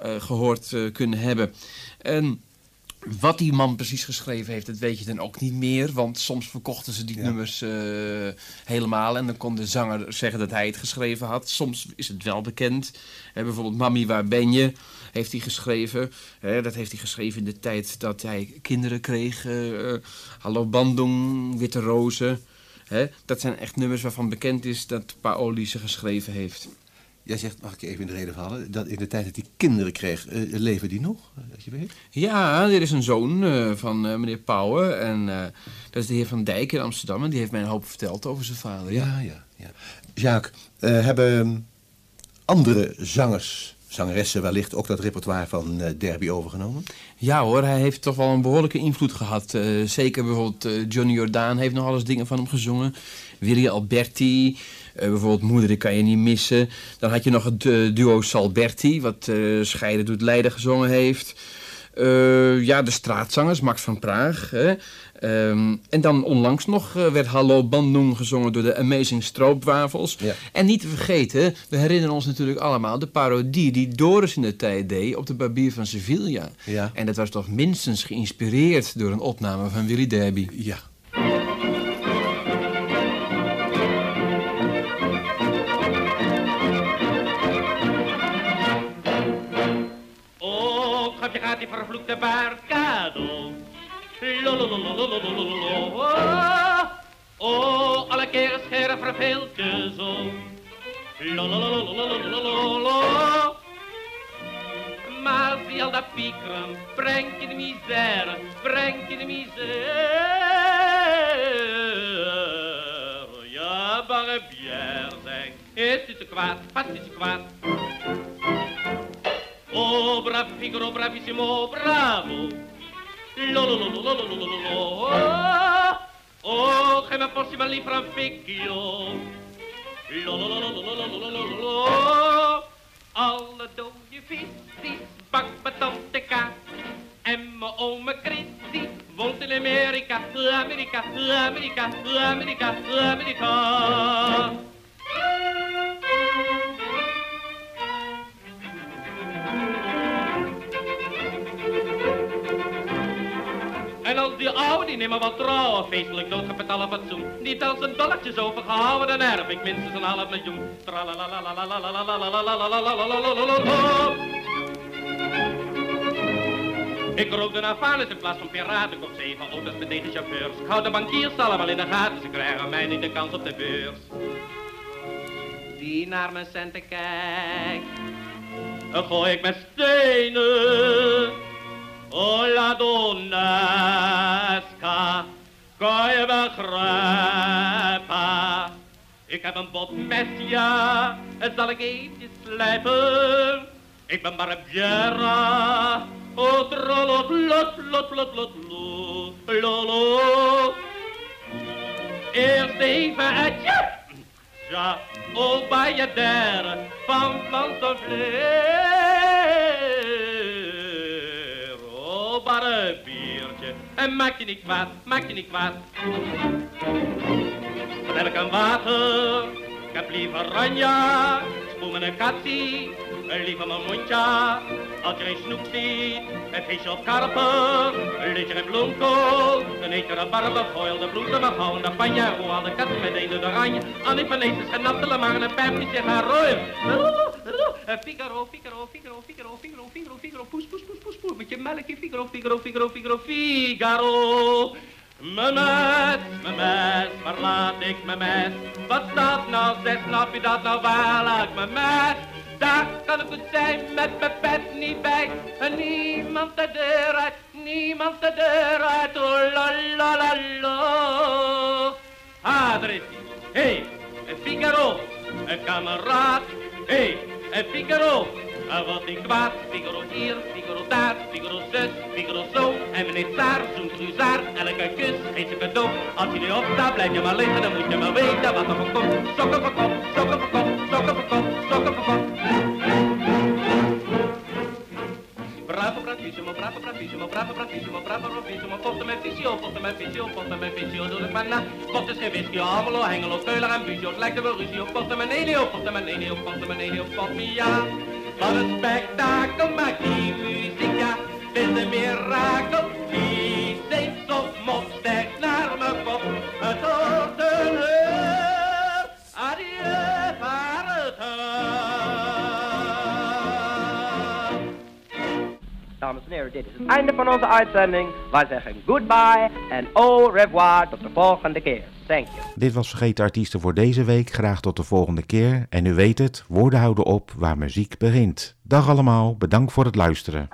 uh, gehoord kunnen hebben. En wat die man precies geschreven heeft, dat weet je dan ook niet meer. Want soms verkochten ze die ja. nummers helemaal. En dan kon de zanger zeggen dat hij het geschreven had. Soms is het wel bekend. bijvoorbeeld Mami, waar ben je? heeft hij geschreven. Hè, dat heeft hij geschreven in de tijd dat hij kinderen kreeg. Uh, Hallo Bandung, Witte Rozen. Hè, dat zijn echt nummers waarvan bekend is dat Paoli ze geschreven heeft. Jij zegt, mag ik je even in de reden vallen, dat in de tijd dat hij kinderen kreeg, uh, leven die nog, dat je weet? Ja, er is een zoon uh, van uh, meneer Pauwen en dat is de heer Van Dijk in Amsterdam en die heeft mij een hoop verteld over zijn vader. Ja, ja, ja. ja. Jacques, hebben andere zangers zangeressen wellicht ook dat repertoire van uh, Derby overgenomen? Ja hoor, hij heeft toch wel een behoorlijke invloed gehad. Uh, zeker bijvoorbeeld uh, Johnny Jordaan heeft nog alles dingen van hem gezongen. Willy Alberti, bijvoorbeeld Moeder, kan je niet missen. Dan had je nog het duo Salberti, wat Scheiden doet Leiden gezongen heeft. Ja, de straatzangers, Max van Praag. Hè. Um, en dan onlangs nog uh, werd Hallo Bandung gezongen door de Amazing Stroopwafels. Ja. En niet te vergeten, we herinneren ons natuurlijk allemaal de parodie die Doris in de tijd deed op de barbier van Sevilla. Ja. En dat was toch minstens geïnspireerd door een opname van Willy Derby. Ja. Die vervloekte baarkadel. Oh, alle keren scheren verveelt je zo. Maar zie al dat piekeren, brengt je de misère, brengt je de misère. Ja, barre bière zeg, is u te kwaad, wat is u kwaad? Oh, bravo Figaro, bravissimo, bravo. Lo, lo, lo, lo, lo, lo, lo, lo, lo. Oh, maar liever een fikje. Lo, lo. Alle dode visjes, bak met tante K. En mijn ome Christie woont in Amerika, Amerika, Amerika, Amerika, Amerika. En als die oude die nimmer wat trouwen, feestelijk doodgepet alle fatsoen. Niet als een dollartje overgehouden, dan erf ik minstens een half miljoen. Ik rook naar Navalis in plaats van piraten. Koop zeven auto's met deze chauffeurs. Ik hou de bankiers allemaal in de gaten. Ze krijgen mij niet de kans op de beurs. Die naar mijn centen kijkt. Gooi ik met stenen. Oh la donnesca. Kan je begrijpen? Ik heb een botmes, ja. En zal ik eventjes slijpen. Ik ben maar bjerra. Oh, trolot, lot, lot, lot, lot, lot, lolo. Eerst even ja. Ja, je der van plant of leer. Oh, een biertje. En maak je niet kwaad, maak je niet kwaad. Vertel ik een water. Ik heb liever ranja. Een katsie. Liever mijn mondje. Als je een snoep ziet, een visje of karper, een en bloemkool, een barbefoil, de bloed van gauw, de panja, hoe al de katten met een de oranje, aan die panetes en natte maar een pijpje zich gaan rooien. Figaro, Figaro, Figaro, Figaro, Figaro, Figaro, Figaro, poes, poes, poes, poes, poes, met je melkje, Figaro, Figaro, Figaro, Figaro, Figaro. Mes, mijn mes, waar laat ik mijn mes? Wat staat nou, zeg, snap je dat nou, waar laat ik mes? Daar kan het goed zijn met mijn pet niet bij. En niemand de deur uit, niemand de deur uit. Oh la la la la. Is. Hé, hey, Figaro, een kameraad. Hé, hey, Figaro. Wordt niet kwaad, Figaro hier, Figaro daar, Figaro zus, Figaro zo. En meneer Saar zoent Ruzaar, elke kus geeft ze cadeau. Als je nu opstaat, blijf je maar liggen, dan moet je maar weten wat er voor komt. Sokken voor kop, sokken voor sokken voor kop, sokken. Bravo, bravissimo, bravo, bravissimo, bravo, bravissimo, bravo, bravissimo. Posten met visio, posten met visio, posten met visio. Doe ik maar na. Is geen Almelo, Hengelo, Keuler en lijkt wel ruzie op. Posten met Nelio, posten met posten met. Wat een spektakel maakt die muziek, ja. Het is. Dit is het einde van onze uitzending. Wij zeggen goodbye en au revoir tot de volgende keer. Thank you. Dit was Vergeten Artiesten voor deze week. Graag tot de volgende keer. En u weet het, woorden houden op waar muziek begint. Dag allemaal, bedankt voor het luisteren.